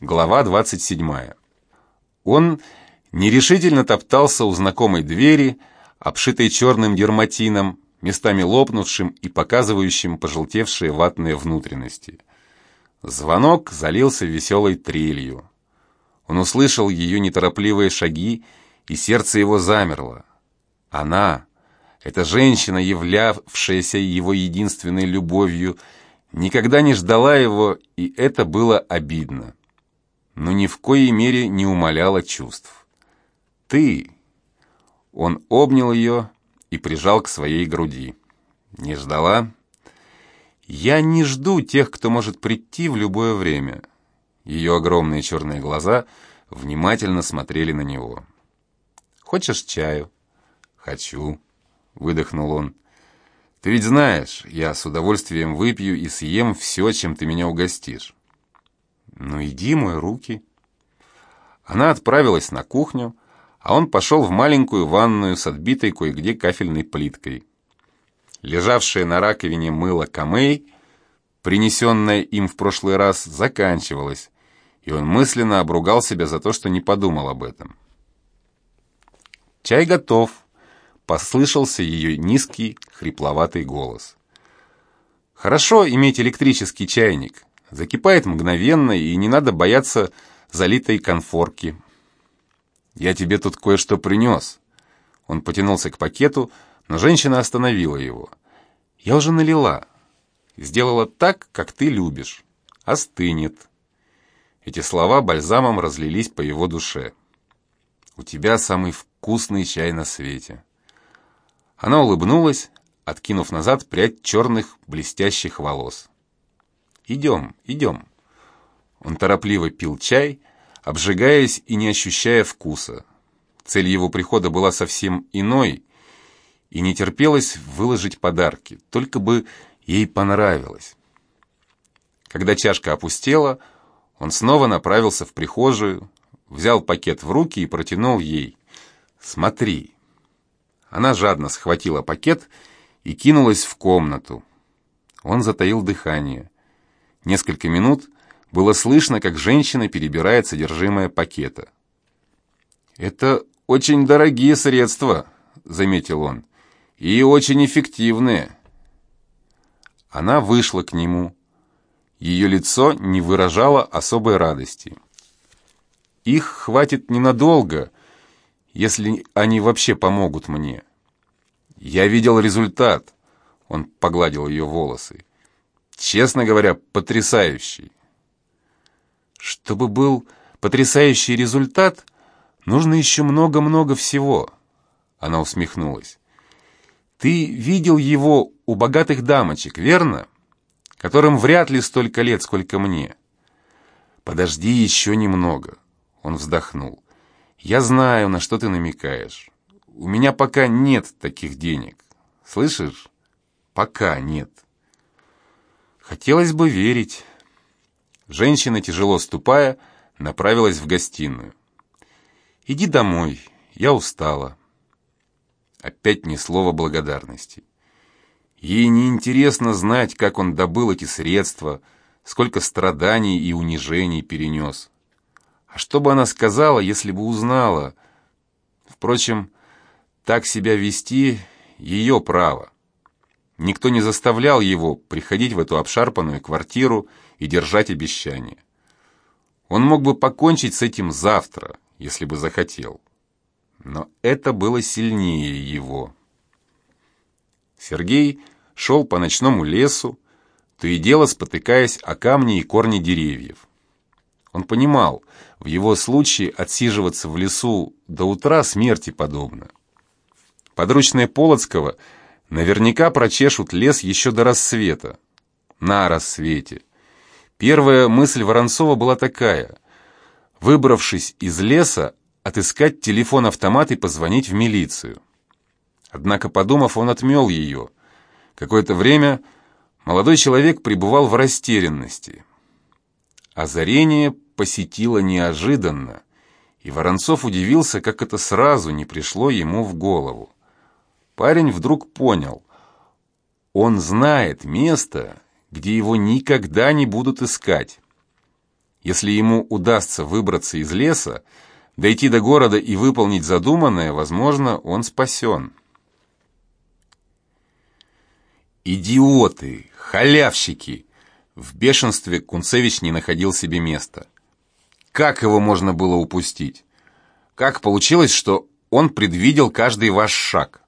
Глава 27. Он нерешительно топтался у знакомой двери, обшитой черным дерматином, местами лопнувшим и показывающим пожелтевшие ватные внутренности. Звонок залился веселой трелью. Он услышал ее неторопливые шаги, и сердце его замерло. Она, эта женщина, являвшаяся его единственной любовью, никогда не ждала его, и это было обидно. Но ни в коей мере не умаляла чувств. «Ты!» Он обнял ее и прижал к своей груди. «Не ждала?» «Я не жду тех, кто может прийти в любое время». Ее огромные черные глаза внимательно смотрели на него. «Хочешь чаю?» «Хочу», — выдохнул он. «Ты ведь знаешь, я с удовольствием выпью и съем все, чем ты меня угостишь». «Ну иди, мой руки». Она отправилась на кухню, а он пошел в маленькую ванную с отбитой кое-где кафельной плиткой. Лежавшее на раковине мыло камей, принесенное им в прошлый раз, заканчивалось, и он мысленно обругал себя за то, что не подумал об этом. «Чай готов», — послышался ее низкий, хрипловатый голос. «Хорошо иметь электрический чайник. Закипает мгновенно, и не надо бояться залитой конфорки». «Я тебе тут кое-что принес». Он потянулся к пакету, но женщина остановила его. «Я уже налила. Сделала так, как ты любишь. Остынет». Эти слова бальзамом разлились по его душе. «У тебя самый вкусный чай на свете». Она улыбнулась, откинув назад прядь черных блестящих волос. «Идем, идем». Он торопливо пил чай, обжигаясь и не ощущая вкуса. Цель его прихода была совсем иной, и не терпелось выложить подарки, только бы ей понравилось. Когда чашка опустела, он снова направился в прихожую, взял пакет в руки и протянул ей. «Смотри». Она жадно схватила пакет и кинулась в комнату. Он затаил дыхание. Несколько минут было слышно, как женщина перебирает содержимое пакета. «Это очень дорогие средства», — заметил он, — «и очень эффективные». Она вышла к нему. Ее лицо не выражало особой радости. «Их хватит ненадолго, если они вообще помогут мне». «Я видел результат», — он погладил ее волосы. «Честно говоря, потрясающий». Чтобы был потрясающий результат, нужно еще много-много всего. Она усмехнулась. Ты видел его у богатых дамочек, верно? Которым вряд ли столько лет, сколько мне. Подожди еще немного. Он вздохнул. Я знаю, на что ты намекаешь. У меня пока нет таких денег. Слышишь? Пока нет. Хотелось бы верить. Женщина, тяжело ступая, направилась в гостиную. «Иди домой, я устала». Опять ни слова благодарности. Ей неинтересно знать, как он добыл эти средства, сколько страданий и унижений перенес. А что бы она сказала, если бы узнала? Впрочем, так себя вести — ее право. Никто не заставлял его приходить в эту обшарпанную квартиру и держать обещания. Он мог бы покончить с этим завтра, если бы захотел. Но это было сильнее его. Сергей шел по ночному лесу, то и дело спотыкаясь о камни и корни деревьев. Он понимал, в его случае отсиживаться в лесу до утра смерти подобно. Подручные Полоцкого наверняка прочешут лес еще до рассвета. На рассвете. Первая мысль Воронцова была такая. Выбравшись из леса, отыскать телефон-автомат и позвонить в милицию. Однако, подумав, он отмел ее. Какое-то время молодой человек пребывал в растерянности. Озарение посетило неожиданно, и Воронцов удивился, как это сразу не пришло ему в голову. Парень вдруг понял. Он знает место, где его никогда не будут искать. Если ему удастся выбраться из леса, дойти до города и выполнить задуманное, возможно, он спасен. «Идиоты! Халявщики!» В бешенстве Кунцевич не находил себе места. Как его можно было упустить? Как получилось, что он предвидел каждый ваш шаг?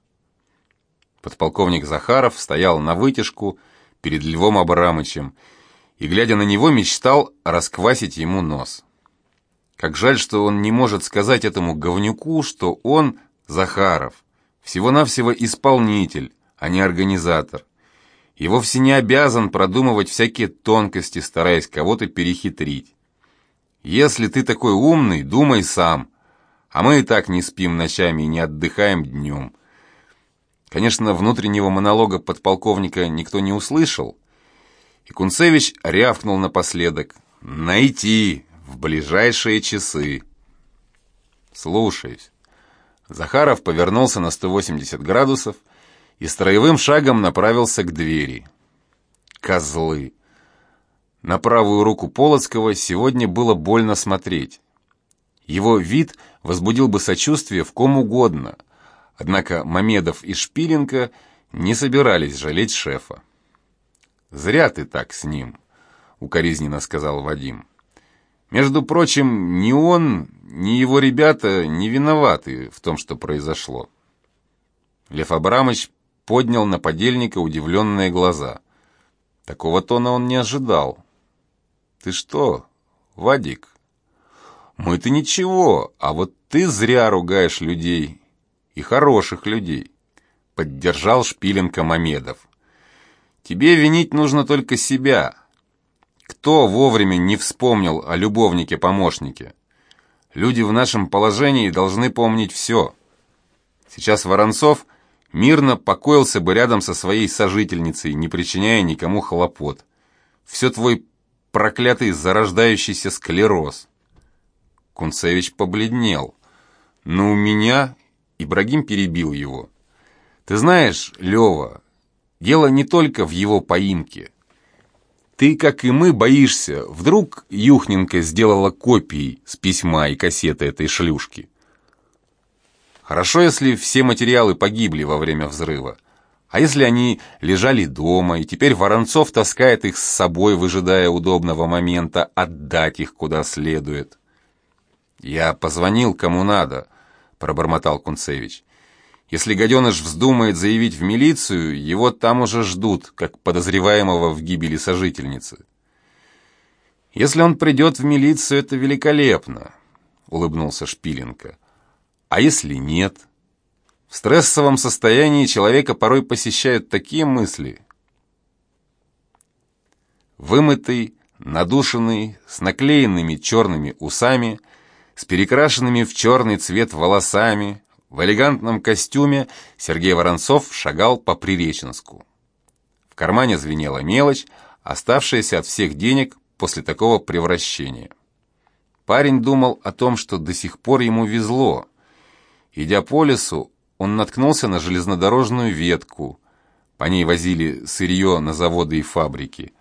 Подполковник Захаров стоял на вытяжку перед Львом Абрамычем и, глядя на него, мечтал расквасить ему нос. Как жаль, что он не может сказать этому говнюку, что он, Захаров, всего-навсего исполнитель, а не организатор. И вовсе не обязан продумывать всякие тонкости, стараясь кого-то перехитрить. Если ты такой умный, думай сам. А мы и так не спим ночами и не отдыхаем днем. Конечно, внутреннего монолога подполковника никто не услышал. И Кунцевич рявкнул напоследок. «Найти в ближайшие часы». «Слушаюсь». Захаров повернулся на 180 градусов и строевым шагом направился к двери. «Козлы!» На правую руку Полоцкого сегодня было больно смотреть. Его вид возбудил бы сочувствие в ком угодно, однако Мамедов и Шпиленко не собирались жалеть шефа. «Зря ты так с ним», — укоризненно сказал Вадим. «Между прочим, ни он, ни его ребята не виноваты в том, что произошло». Лев Абрамович поднял на подельника удивленные глаза. Такого тона он не ожидал. Ты что, Вадик? Мы-то ничего, а вот ты зря ругаешь людей. И хороших людей. Поддержал Шпиленко Мамедов. Тебе винить нужно только себя. Кто вовремя не вспомнил о любовнике-помощнике? Люди в нашем положении должны помнить все. Сейчас Воронцов мирно покоился бы рядом со своей сожительницей, не причиняя никому хлопот. Все твой проклятый зарождающийся склероз. Кунцевич побледнел. Но у меня Ибрагим перебил его. Ты знаешь, Лева, дело не только в его поимке. Ты, как и мы, боишься, вдруг Юхненко сделала копии с письма и кассеты этой шлюшки. Хорошо, если все материалы погибли во время взрыва. А если они лежали дома, и теперь Воронцов таскает их с собой, выжидая удобного момента, отдать их куда следует? «Я позвонил кому надо», — пробормотал Кунцевич. «Если гаденыш вздумает заявить в милицию, его там уже ждут, как подозреваемого в гибели сожительницы». «Если он придет в милицию, это великолепно», — улыбнулся Шпиленко. «А если нет?» В стрессовом состоянии человека порой посещают такие мысли. Вымытый, надушенный, с наклеенными черными усами, с перекрашенными в черный цвет волосами, в элегантном костюме Сергей Воронцов шагал по Приреченску. В кармане звенела мелочь, оставшаяся от всех денег после такого превращения. Парень думал о том, что до сих пор ему везло. Идя по лесу, он наткнулся на железнодорожную ветку. По ней возили сырье на заводы и фабрики.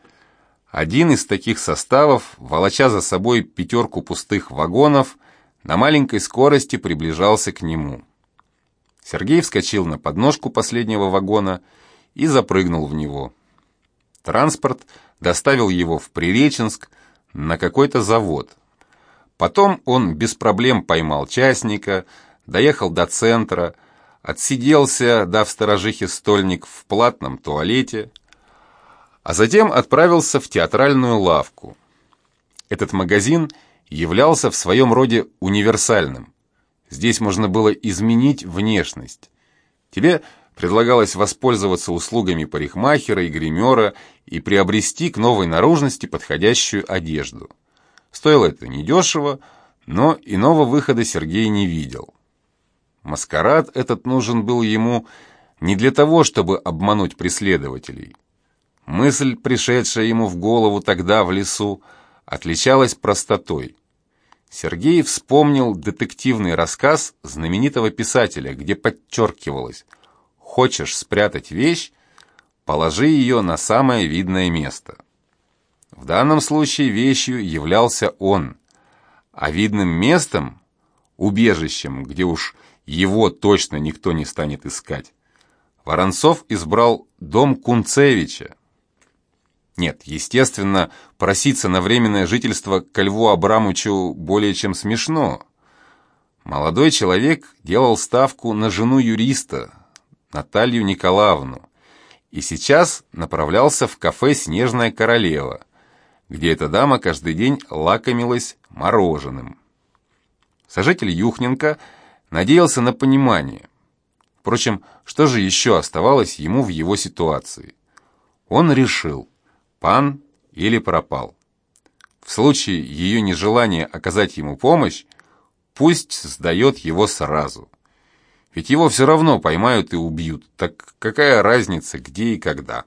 Один из таких составов, волоча за собой пятерку пустых вагонов, на маленькой скорости приближался к нему. Сергей вскочил на подножку последнего вагона и запрыгнул в него. Транспорт доставил его в Приреченск на какой-то завод. Потом он без проблем поймал частника, доехал до центра, отсиделся, дав сторожихе стольник в платном туалете, а затем отправился в театральную лавку. Этот магазин являлся в своем роде универсальным. Здесь можно было изменить внешность. Тебе предлагалось воспользоваться услугами парикмахера и гримера и приобрести к новой наружности подходящую одежду. Стоило это недешево, но иного выхода Сергей не видел. Маскарад этот нужен был ему не для того, чтобы обмануть преследователей. Мысль, пришедшая ему в голову тогда в лесу, отличалась простотой. Сергей вспомнил детективный рассказ знаменитого писателя, где подчеркивалось «Хочешь спрятать вещь? Положи ее на самое видное место». В данном случае вещью являлся он, а видным местом, убежищем, где уж его точно никто не станет искать, Воронцов избрал дом Кунцевича. Нет, естественно, проситься на временное жительство к Льву Абрамовичу более чем смешно. Молодой человек делал ставку на жену юриста, Наталью Николаевну, и сейчас направлялся в кафе «Снежная королева», где эта дама каждый день лакомилась мороженым. Сожитель Юхненко надеялся на понимание. Впрочем, что же еще оставалось ему в его ситуации? Он решил, пан или пропал. В случае ее нежелания оказать ему помощь, пусть сдает его сразу. Ведь его все равно поймают и убьют, так какая разница, где и когда?